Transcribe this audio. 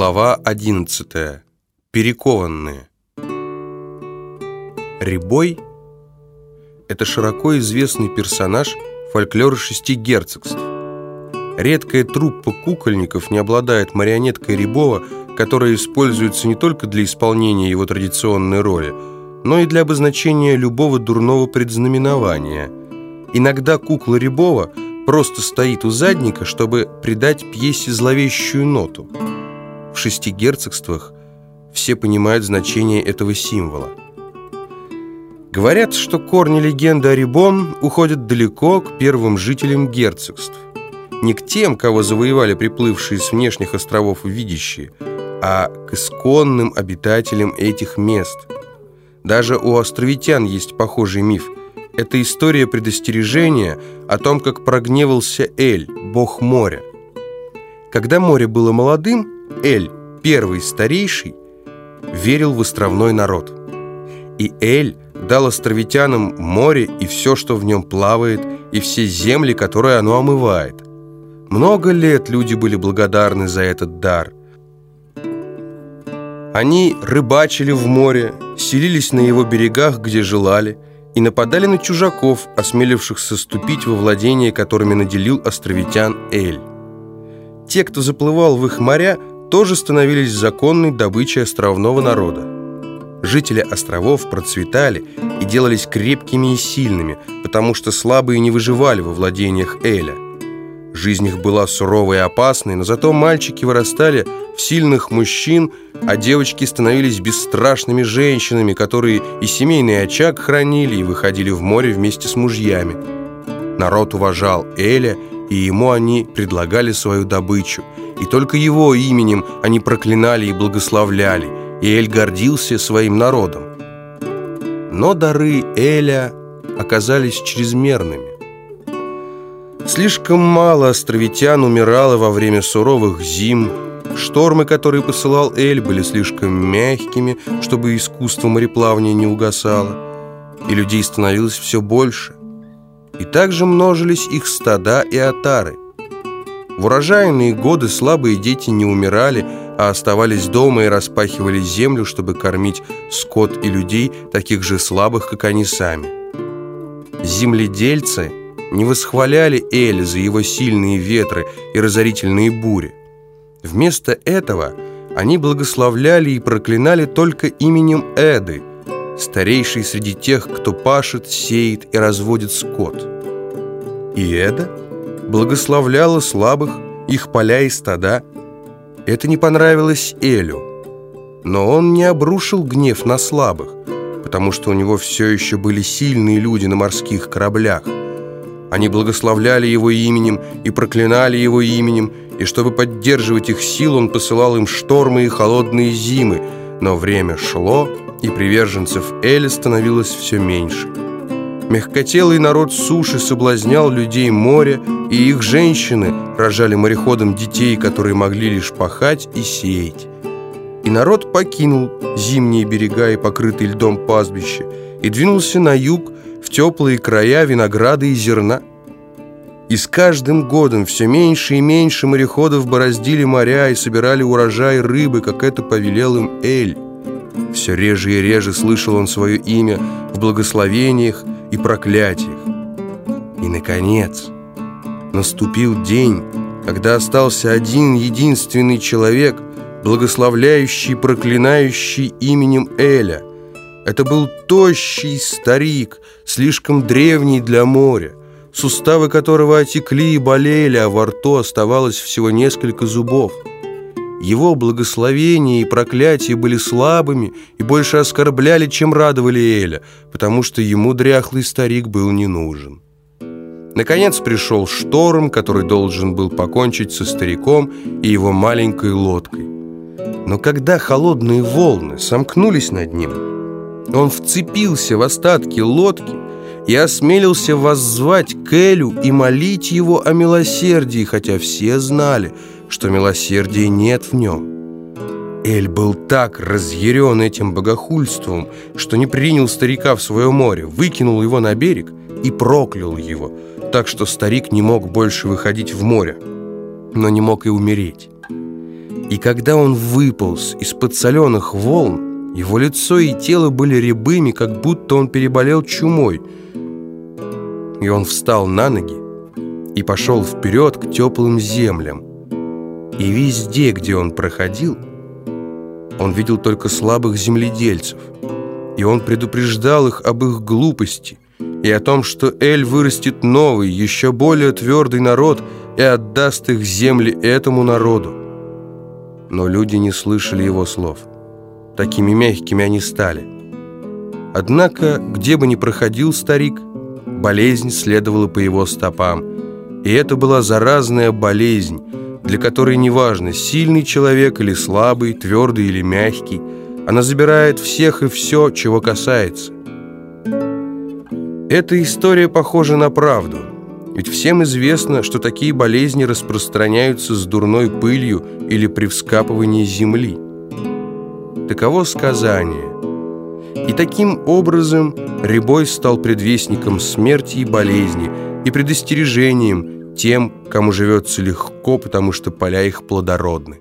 Глава 11. Перекованные. Рябой – это широко известный персонаж фольклора шести герцогств. Редкая труппа кукольников не обладает марионеткой Рябова, которая используется не только для исполнения его традиционной роли, но и для обозначения любого дурного предзнаменования. Иногда кукла Рябова просто стоит у задника, чтобы придать пьесе зловещую ноту – шести герцогствах все понимают значение этого символа. Говорят, что корни легенды о Рибон уходят далеко к первым жителям герцогств. Не к тем, кого завоевали приплывшие с внешних островов видящие, а к исконным обитателям этих мест. Даже у островитян есть похожий миф. Это история предостережения о том, как прогневался Эль, бог моря. Когда море было молодым, Эль, первый старейший, верил в островной народ. И Эль дал островитянам море и все, что в нем плавает, и все земли, которые оно омывает. Много лет люди были благодарны за этот дар. Они рыбачили в море, селились на его берегах, где желали, и нападали на чужаков, осмелившихся ступить во владение, которыми наделил островитян Эль. Те, кто заплывал в их моря, тоже становились законной добычей островного народа. Жители островов процветали и делались крепкими и сильными, потому что слабые не выживали во владениях Эля. Жизнь их была суровой и опасной, но зато мальчики вырастали в сильных мужчин, а девочки становились бесстрашными женщинами, которые и семейный очаг хранили, и выходили в море вместе с мужьями. Народ уважал Эля, и ему они предлагали свою добычу – и только его именем они проклинали и благословляли, и Эль гордился своим народом. Но дары Эля оказались чрезмерными. Слишком мало островитян умирало во время суровых зим, Штормы, которые посылал Эль, были слишком мягкими, чтобы искусство мореплавания не угасало, и людей становилось все больше. И также множились их стада и отары. В урожайные годы слабые дети не умирали, а оставались дома и распахивали землю, чтобы кормить скот и людей, таких же слабых, как они сами. Земледельцы не восхваляли Эль за его сильные ветры и разорительные бури. Вместо этого они благословляли и проклинали только именем Эды, старейшей среди тех, кто пашет, сеет и разводит скот. И Эда – благословляла слабых, их поля и стада. Это не понравилось Элю. Но он не обрушил гнев на слабых, потому что у него все еще были сильные люди на морских кораблях. Они благословляли его именем и проклинали его именем, и чтобы поддерживать их силу, он посылал им штормы и холодные зимы, но время шло, и приверженцев Эля становилось все меньше. Мягкотелый народ суши соблазнял людей моря, и их женщины рожали мореходам детей, которые могли лишь пахать и сеять. И народ покинул зимние берега и покрытые льдом пастбища и двинулся на юг в теплые края винограда и зерна. И с каждым годом все меньше и меньше мореходов бороздили моря и собирали урожай рыбы, как это повелел им Эль. Все реже и реже слышал он свое имя в благословениях и проклятиях. И, наконец, наступил день, когда остался один единственный человек, благословляющий проклинающий именем Эля. Это был тощий старик, слишком древний для моря, суставы которого отекли и болели, а во рту оставалось всего несколько зубов. Его благословения и проклятия были слабыми и больше оскорбляли, чем радовали Эля, потому что ему дряхлый старик был не нужен. Наконец пришел шторм, который должен был покончить со стариком и его маленькой лодкой. Но когда холодные волны сомкнулись над ним, он вцепился в остатки лодки и осмелился воззвать к Элю и молить его о милосердии, хотя все знали – что милосердия нет в нем. Эль был так разъярен этим богохульством, что не принял старика в свое море, выкинул его на берег и проклял его, так что старик не мог больше выходить в море, но не мог и умереть. И когда он выполз из-под соленых волн, его лицо и тело были рябыми, как будто он переболел чумой. И он встал на ноги и пошел вперед к теплым землям. И везде, где он проходил, он видел только слабых земледельцев. И он предупреждал их об их глупости и о том, что Эль вырастет новый, еще более твердый народ и отдаст их земли этому народу но люди не слышали его слов. Такими мягкими они стали. Однако, где бы ни проходил старик, болезнь следовала по его стопам. И это была заразная болезнь, для которой неважно, сильный человек или слабый, твердый или мягкий, она забирает всех и все, чего касается. Эта история похожа на правду – ведь всем известно, что такие болезни распространяются с дурной пылью или при вскапывании земли. Таково сказание. И таким образом Рябой стал предвестником смерти и болезни и предостережением тем, кому живется легко, потому что поля их плодородны.